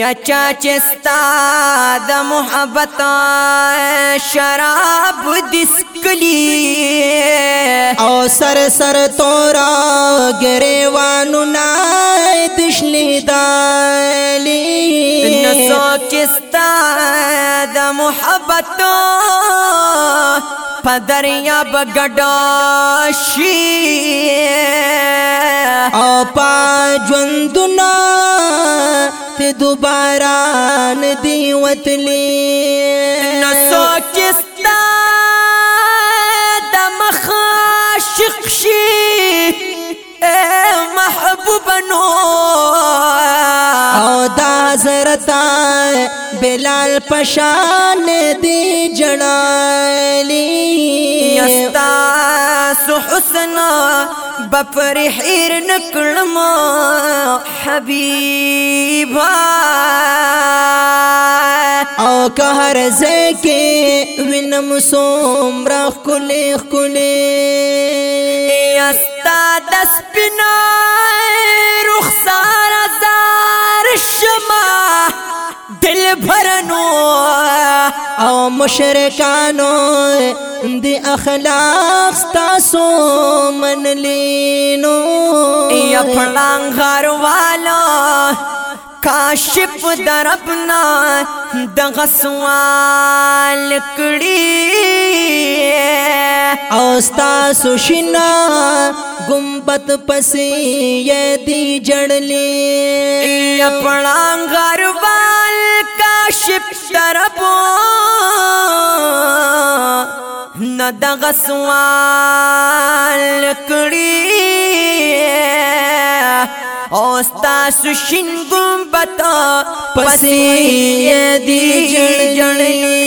یا چا چستا د محبت شراب دسکلی او سر سر تورا گریوانو نای دشلی دالی نسو چستا د محبت پدریا بگڑا شی او پا جوندو نا دوباره ندی وتلی نسو کستا د مخ عاشق شي محبوب نو او دا حضرت بلال پشان دی جړالی یستا سو حسن بپر هیر نکړم حبیبا که هر زکی وینم سومرا خلی خلی یستا دس بنای رخصار زار شما دل بھرنو او مشرکانو دی اخلاق ستاسو من لینو یا غار والا کاشف دربنا د غسوال کړي او تاسو شنا گمبت پسې یې دی جړلې خپل غربال کاشف دربو نه د غسوال کړي اوستا سشن گمبتا پسی جڑ جڑی